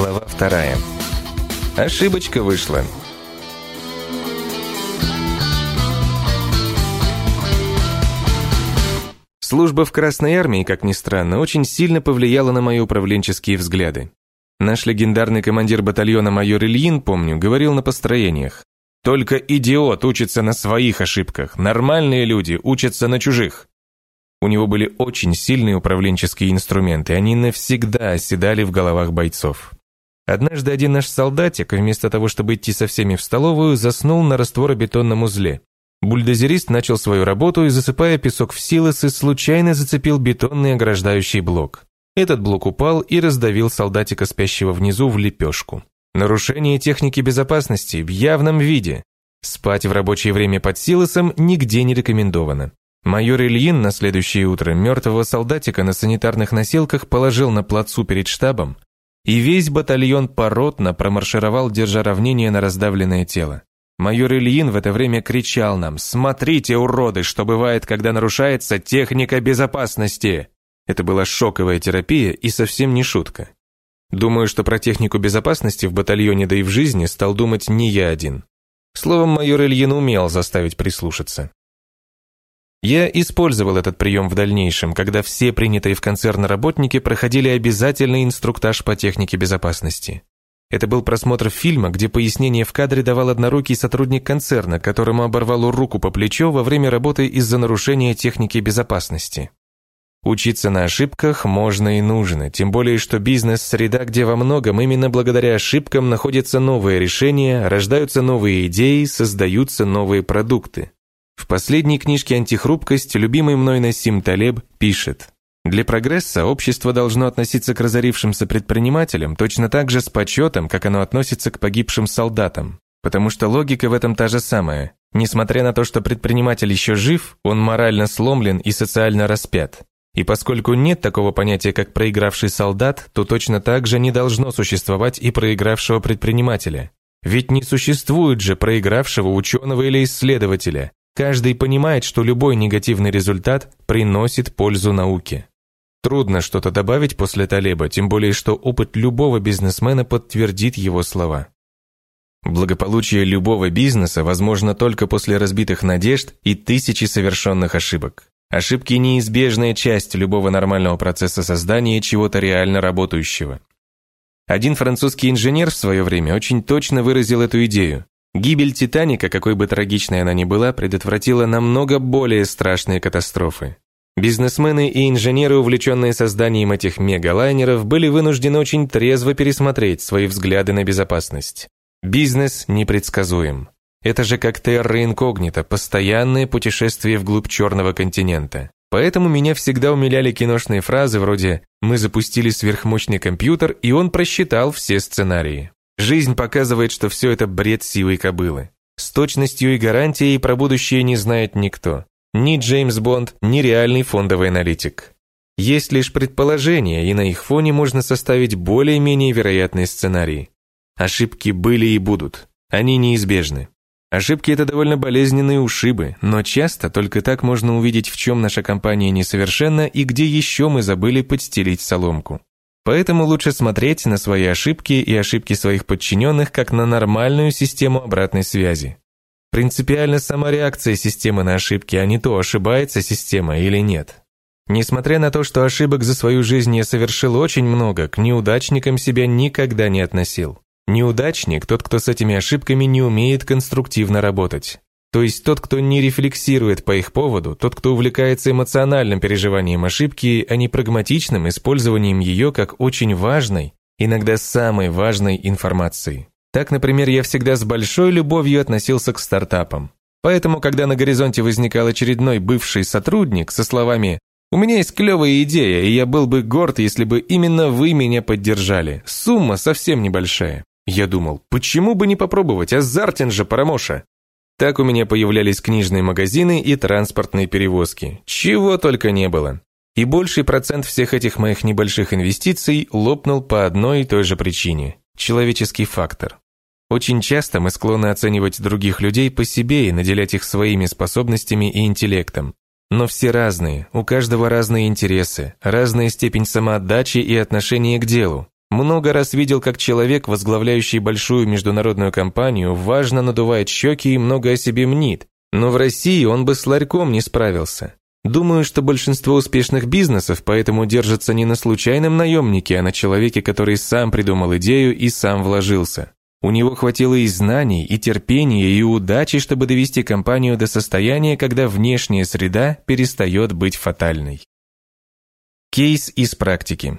Глава вторая. Ошибочка вышла. Служба в Красной Армии, как ни странно, очень сильно повлияла на мои управленческие взгляды. Наш легендарный командир батальона майор Ильин, помню, говорил на построениях. «Только идиот учится на своих ошибках, нормальные люди учатся на чужих». У него были очень сильные управленческие инструменты, они навсегда оседали в головах бойцов. Однажды один наш солдатик, вместо того, чтобы идти со всеми в столовую, заснул на растворобетонном узле. Бульдозерист начал свою работу и, засыпая песок в силосы, случайно зацепил бетонный ограждающий блок. Этот блок упал и раздавил солдатика, спящего внизу, в лепешку. Нарушение техники безопасности в явном виде. Спать в рабочее время под силосом нигде не рекомендовано. Майор Ильин на следующее утро мертвого солдатика на санитарных носилках положил на плацу перед штабом, и весь батальон поротно промаршировал, держа равнение на раздавленное тело. Майор Ильин в это время кричал нам «Смотрите, уроды, что бывает, когда нарушается техника безопасности!» Это была шоковая терапия и совсем не шутка. Думаю, что про технику безопасности в батальоне, да и в жизни, стал думать не я один. Словом, майор Ильин умел заставить прислушаться. Я использовал этот прием в дальнейшем, когда все принятые в концерн работники проходили обязательный инструктаж по технике безопасности. Это был просмотр фильма, где пояснение в кадре давал однорукий сотрудник концерна, которому оборвало руку по плечу во время работы из-за нарушения техники безопасности. Учиться на ошибках можно и нужно, тем более что бизнес-среда, где во многом именно благодаря ошибкам находятся новые решения, рождаются новые идеи, создаются новые продукты. В последней книжке «Антихрупкость» любимый мной Насим Талеб пишет для прогресса общество должно относиться к разорившимся предпринимателям точно так же с почетом, как оно относится к погибшим солдатам. Потому что логика в этом та же самая. Несмотря на то, что предприниматель еще жив, он морально сломлен и социально распят. И поскольку нет такого понятия, как проигравший солдат, то точно так же не должно существовать и проигравшего предпринимателя. Ведь не существует же проигравшего ученого или исследователя. Каждый понимает, что любой негативный результат приносит пользу науке. Трудно что-то добавить после Талеба, тем более что опыт любого бизнесмена подтвердит его слова. Благополучие любого бизнеса возможно только после разбитых надежд и тысячи совершенных ошибок. Ошибки – неизбежная часть любого нормального процесса создания чего-то реально работающего. Один французский инженер в свое время очень точно выразил эту идею. Гибель Титаника, какой бы трагичной она ни была, предотвратила намного более страшные катастрофы. Бизнесмены и инженеры, увлеченные созданием этих мегалайнеров, были вынуждены очень трезво пересмотреть свои взгляды на безопасность. Бизнес непредсказуем. Это же как терра инкогнито, постоянное путешествие вглубь черного континента. Поэтому меня всегда умиляли киношные фразы вроде «Мы запустили сверхмощный компьютер, и он просчитал все сценарии». Жизнь показывает, что все это бред сивой кобылы. С точностью и гарантией про будущее не знает никто. Ни Джеймс Бонд, ни реальный фондовый аналитик. Есть лишь предположения, и на их фоне можно составить более-менее вероятные сценарии. Ошибки были и будут. Они неизбежны. Ошибки – это довольно болезненные ушибы, но часто только так можно увидеть, в чем наша компания несовершенна и где еще мы забыли подстелить соломку. Поэтому лучше смотреть на свои ошибки и ошибки своих подчиненных как на нормальную систему обратной связи. Принципиально сама реакция системы на ошибки, а не то, ошибается система или нет. Несмотря на то, что ошибок за свою жизнь я совершил очень много, к неудачникам себя никогда не относил. Неудачник – тот, кто с этими ошибками не умеет конструктивно работать. То есть тот, кто не рефлексирует по их поводу, тот, кто увлекается эмоциональным переживанием ошибки, а не прагматичным использованием ее как очень важной, иногда самой важной информации. Так, например, я всегда с большой любовью относился к стартапам. Поэтому, когда на горизонте возникал очередной бывший сотрудник со словами «У меня есть клевая идея, и я был бы горд, если бы именно вы меня поддержали. Сумма совсем небольшая». Я думал, почему бы не попробовать, азартен же, Парамоша. Так у меня появлялись книжные магазины и транспортные перевозки. Чего только не было. И больший процент всех этих моих небольших инвестиций лопнул по одной и той же причине – человеческий фактор. Очень часто мы склонны оценивать других людей по себе и наделять их своими способностями и интеллектом. Но все разные, у каждого разные интересы, разная степень самоотдачи и отношения к делу. Много раз видел, как человек, возглавляющий большую международную компанию, важно надувает щеки и много о себе мнит. Но в России он бы с ларьком не справился. Думаю, что большинство успешных бизнесов поэтому держатся не на случайном наемнике, а на человеке, который сам придумал идею и сам вложился. У него хватило и знаний, и терпения, и удачи, чтобы довести компанию до состояния, когда внешняя среда перестает быть фатальной. Кейс из практики.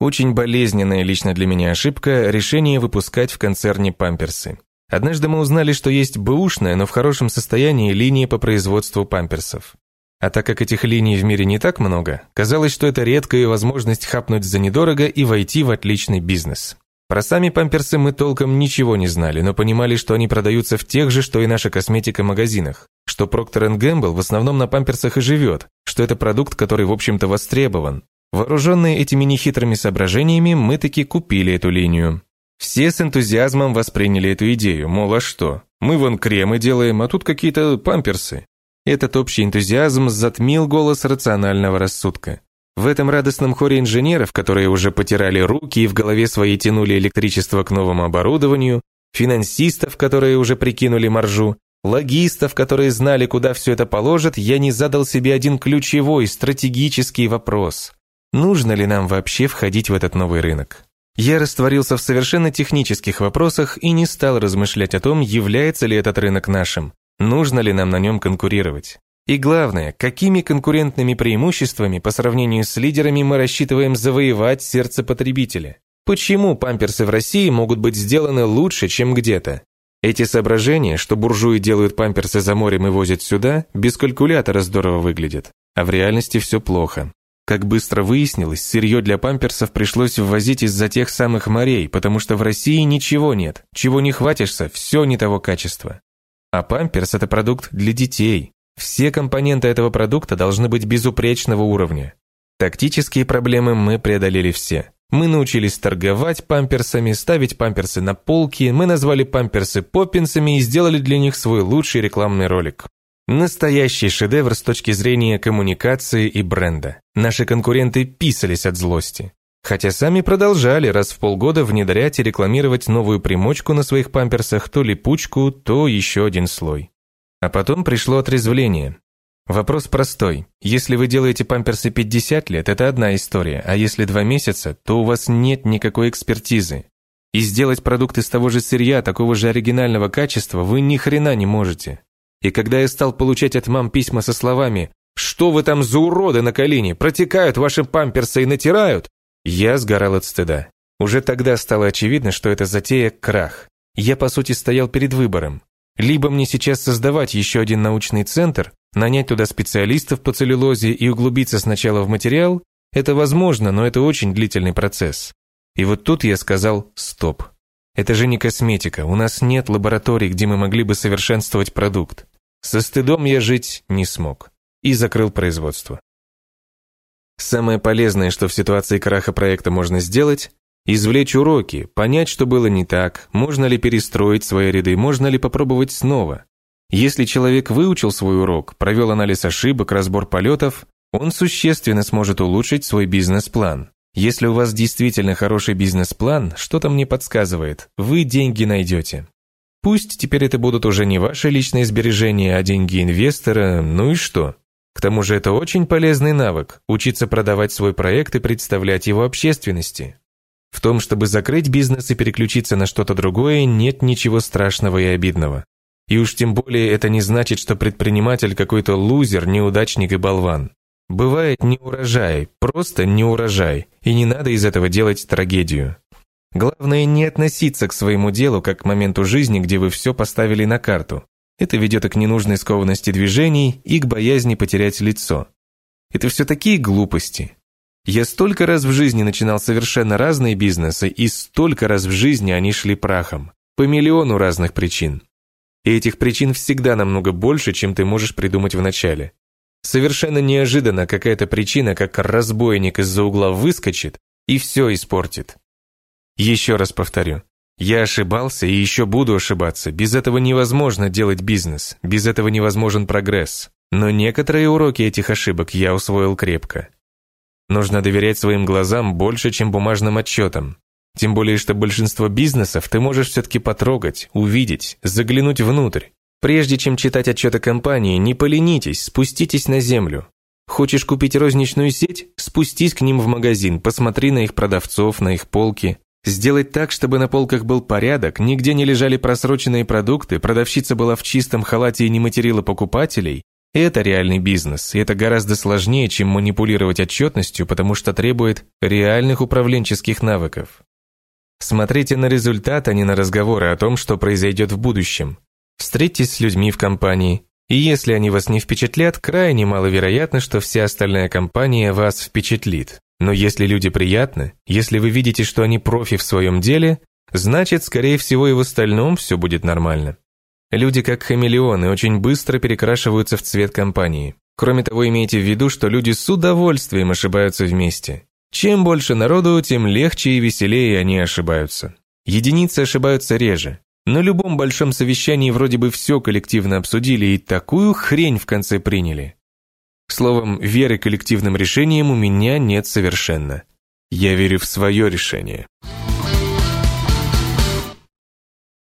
Очень болезненная лично для меня ошибка – решение выпускать в концерне памперсы. Однажды мы узнали, что есть бэушная, но в хорошем состоянии линия по производству памперсов. А так как этих линий в мире не так много, казалось, что это редкая возможность хапнуть за недорого и войти в отличный бизнес. Про сами памперсы мы толком ничего не знали, но понимали, что они продаются в тех же, что и наша косметика магазинах, что Procter Gamble в основном на памперсах и живет, что это продукт, который, в общем-то, востребован, Вооруженные этими нехитрыми соображениями, мы таки купили эту линию. Все с энтузиазмом восприняли эту идею, мол, а что? Мы вон кремы делаем, а тут какие-то памперсы. Этот общий энтузиазм затмил голос рационального рассудка. В этом радостном хоре инженеров, которые уже потирали руки и в голове своей тянули электричество к новому оборудованию, финансистов, которые уже прикинули маржу, логистов, которые знали, куда все это положат, я не задал себе один ключевой стратегический вопрос. Нужно ли нам вообще входить в этот новый рынок? Я растворился в совершенно технических вопросах и не стал размышлять о том, является ли этот рынок нашим, нужно ли нам на нем конкурировать. И главное, какими конкурентными преимуществами по сравнению с лидерами мы рассчитываем завоевать сердце потребителя? Почему памперсы в России могут быть сделаны лучше, чем где-то? Эти соображения, что буржуи делают памперсы за морем и возят сюда, без калькулятора здорово выглядят. А в реальности все плохо. Как быстро выяснилось, сырье для памперсов пришлось ввозить из-за тех самых морей, потому что в России ничего нет, чего не хватишься, все не того качества. А памперс – это продукт для детей. Все компоненты этого продукта должны быть безупречного уровня. Тактические проблемы мы преодолели все. Мы научились торговать памперсами, ставить памперсы на полки, мы назвали памперсы поппинсами и сделали для них свой лучший рекламный ролик. Настоящий шедевр с точки зрения коммуникации и бренда. Наши конкуренты писались от злости. Хотя сами продолжали раз в полгода внедрять и рекламировать новую примочку на своих памперсах, то липучку, то еще один слой. А потом пришло отрезвление. Вопрос простой. Если вы делаете памперсы 50 лет, это одна история, а если два месяца, то у вас нет никакой экспертизы. И сделать продукт из того же сырья, такого же оригинального качества, вы ни хрена не можете. И когда я стал получать от мам письма со словами «Что вы там за уроды на колени? Протекают ваши памперсы и натирают?» Я сгорал от стыда. Уже тогда стало очевидно, что это затея – крах. Я, по сути, стоял перед выбором. Либо мне сейчас создавать еще один научный центр, нанять туда специалистов по целлюлозе и углубиться сначала в материал – это возможно, но это очень длительный процесс. И вот тут я сказал «стоп». Это же не косметика, у нас нет лабораторий, где мы могли бы совершенствовать продукт. Со стыдом я жить не смог. И закрыл производство. Самое полезное, что в ситуации краха проекта можно сделать, извлечь уроки, понять, что было не так, можно ли перестроить свои ряды, можно ли попробовать снова. Если человек выучил свой урок, провел анализ ошибок, разбор полетов, он существенно сможет улучшить свой бизнес-план. Если у вас действительно хороший бизнес-план, что-то мне подсказывает, вы деньги найдете. Пусть теперь это будут уже не ваши личные сбережения, а деньги инвестора, ну и что? К тому же это очень полезный навык – учиться продавать свой проект и представлять его общественности. В том, чтобы закрыть бизнес и переключиться на что-то другое, нет ничего страшного и обидного. И уж тем более это не значит, что предприниматель какой-то лузер, неудачник и болван. Бывает не урожай, просто не урожай, и не надо из этого делать трагедию. Главное не относиться к своему делу как к моменту жизни, где вы все поставили на карту. Это ведет и к ненужной скованности движений, и к боязни потерять лицо. Это все такие глупости. Я столько раз в жизни начинал совершенно разные бизнесы, и столько раз в жизни они шли прахом. По миллиону разных причин. И этих причин всегда намного больше, чем ты можешь придумать в начале. Совершенно неожиданно какая-то причина, как разбойник из-за угла выскочит и все испортит. Еще раз повторю. Я ошибался и еще буду ошибаться. Без этого невозможно делать бизнес. Без этого невозможен прогресс. Но некоторые уроки этих ошибок я усвоил крепко. Нужно доверять своим глазам больше, чем бумажным отчетам. Тем более, что большинство бизнесов ты можешь все-таки потрогать, увидеть, заглянуть внутрь. Прежде чем читать отчеты компании, не поленитесь, спуститесь на землю. Хочешь купить розничную сеть? Спустись к ним в магазин, посмотри на их продавцов, на их полки. Сделать так, чтобы на полках был порядок, нигде не лежали просроченные продукты, продавщица была в чистом халате и не материла покупателей. Это реальный бизнес, и это гораздо сложнее, чем манипулировать отчетностью, потому что требует реальных управленческих навыков. Смотрите на результат, а не на разговоры о том, что произойдет в будущем. Встретитесь с людьми в компании, и если они вас не впечатлят, крайне маловероятно, что вся остальная компания вас впечатлит. Но если люди приятны, если вы видите, что они профи в своем деле, значит, скорее всего, и в остальном все будет нормально. Люди, как хамелеоны, очень быстро перекрашиваются в цвет компании. Кроме того, имейте в виду, что люди с удовольствием ошибаются вместе. Чем больше народу, тем легче и веселее они ошибаются. Единицы ошибаются реже. На любом большом совещании вроде бы все коллективно обсудили и такую хрень в конце приняли. Словом, веры коллективным решениям у меня нет совершенно. Я верю в свое решение.